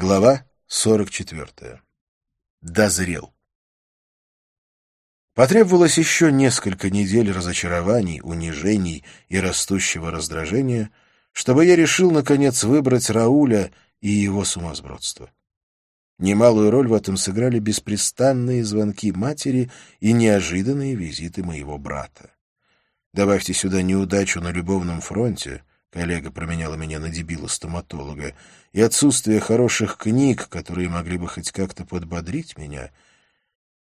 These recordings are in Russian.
Глава 44. Дозрел. Потребовалось еще несколько недель разочарований, унижений и растущего раздражения, чтобы я решил, наконец, выбрать Рауля и его сумасбродство. Немалую роль в этом сыграли беспрестанные звонки матери и неожиданные визиты моего брата. Добавьте сюда неудачу на любовном фронте, коллега променяла меня на дебила-стоматолога, и отсутствие хороших книг, которые могли бы хоть как-то подбодрить меня,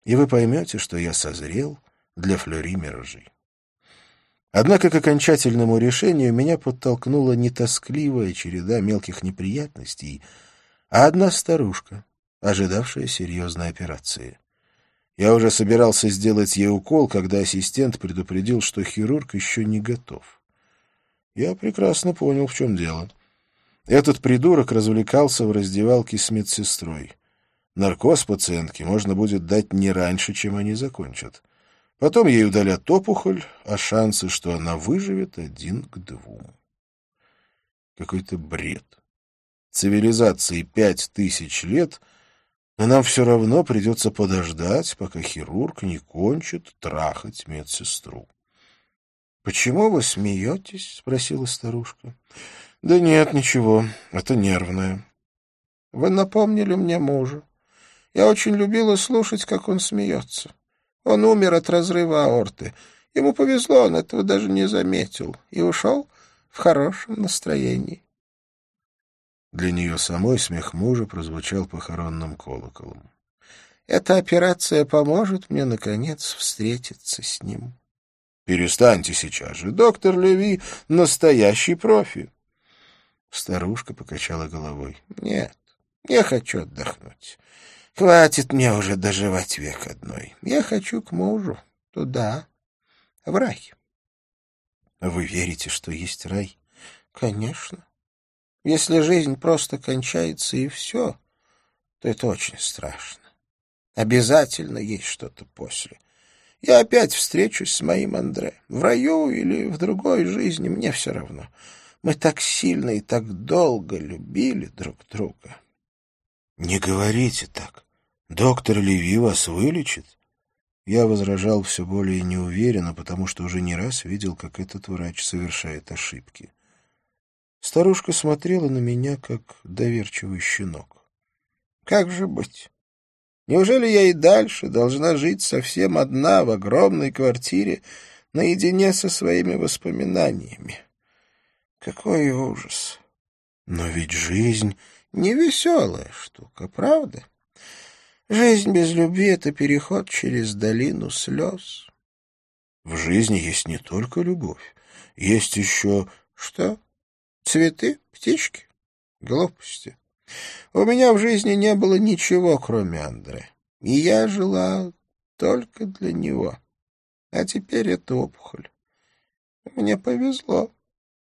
и вы поймете, что я созрел для флюри миражей. Однако к окончательному решению меня подтолкнула не тоскливая череда мелких неприятностей, а одна старушка, ожидавшая серьезной операции. Я уже собирался сделать ей укол, когда ассистент предупредил, что хирург еще не готов. Я прекрасно понял, в чем дело. Этот придурок развлекался в раздевалке с медсестрой. Наркоз пациентке можно будет дать не раньше, чем они закончат. Потом ей удалят опухоль, а шансы, что она выживет, один к двум. Какой-то бред. Цивилизации пять тысяч лет, но нам все равно придется подождать, пока хирург не кончит трахать медсестру. — Почему вы смеетесь? — спросила старушка. — Да нет, ничего, это нервное. — Вы напомнили мне мужа. Я очень любила слушать, как он смеется. Он умер от разрыва аорты. Ему повезло, он этого даже не заметил. И ушел в хорошем настроении. Для нее самой смех мужа прозвучал похоронным колоколом. Эта операция поможет мне, наконец, встретиться с ним. Перестаньте сейчас же. Доктор Леви — настоящий профи. Старушка покачала головой. Нет, я хочу отдохнуть. Хватит мне уже доживать век одной. Я хочу к мужу. Туда, в рай. Вы верите, что есть рай? Конечно. Если жизнь просто кончается и все, то это очень страшно. Обязательно есть что-то после. Я опять встречусь с моим Андре. В раю или в другой жизни, мне все равно. Мы так сильно и так долго любили друг друга. Не говорите так. Доктор Леви вас вылечит? Я возражал все более неуверенно, потому что уже не раз видел, как этот врач совершает ошибки. Старушка смотрела на меня, как доверчивый щенок. — Как же быть? Неужели я и дальше должна жить совсем одна в огромной квартире наедине со своими воспоминаниями? Какой ужас! Но ведь жизнь не веселая штука, правда? Жизнь без любви — это переход через долину слез. В жизни есть не только любовь, есть еще... Что? Цветы? Птички? Глупости. У меня в жизни не было ничего, кроме Андре. И я жила только для него. А теперь это опухоль. Мне повезло.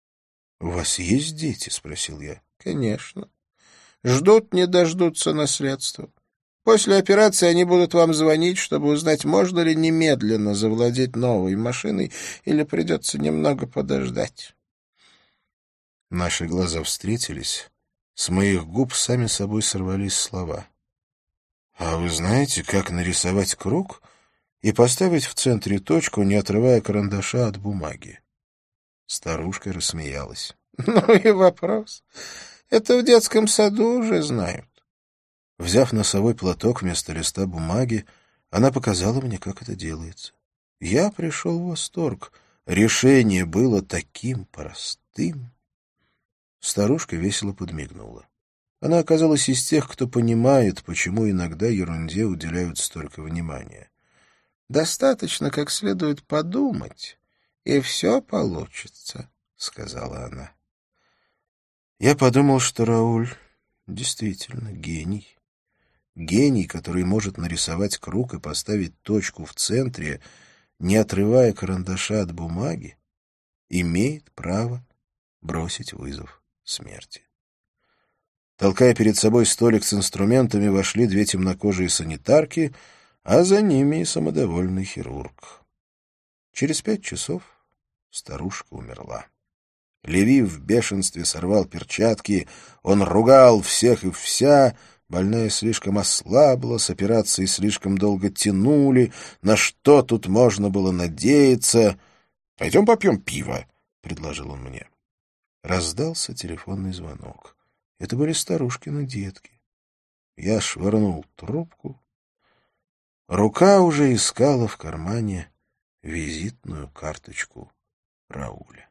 — У вас есть дети? — спросил я. — Конечно. Ждут, не дождутся наследства. После операции они будут вам звонить, чтобы узнать, можно ли немедленно завладеть новой машиной или придется немного подождать. Наши глаза встретились, с моих губ сами собой сорвались слова. «А вы знаете, как нарисовать круг и поставить в центре точку, не отрывая карандаша от бумаги?» Старушка рассмеялась. «Ну и вопрос. Это в детском саду уже знают». Взяв носовой платок вместо листа бумаги, она показала мне, как это делается. Я пришел в восторг. Решение было таким простым. Старушка весело подмигнула. Она оказалась из тех, кто понимает, почему иногда ерунде уделяют столько внимания. «Достаточно как следует подумать, и все получится», — сказала она. Я подумал, что Рауль действительно гений. Гений, который может нарисовать круг и поставить точку в центре, не отрывая карандаша от бумаги, имеет право бросить вызов смерти. Толкая перед собой столик с инструментами, вошли две темнокожие санитарки, а за ними и самодовольный хирург. Через пять часов старушка умерла. Леви в бешенстве сорвал перчатки, он ругал всех и вся, больная слишком ослабла, с операцией слишком долго тянули, на что тут можно было надеяться. — Пойдем попьем пиво, — предложил он мне. Раздался телефонный звонок. Это были старушкины детки. Я швырнул трубку. Рука уже искала в кармане визитную карточку Рауля.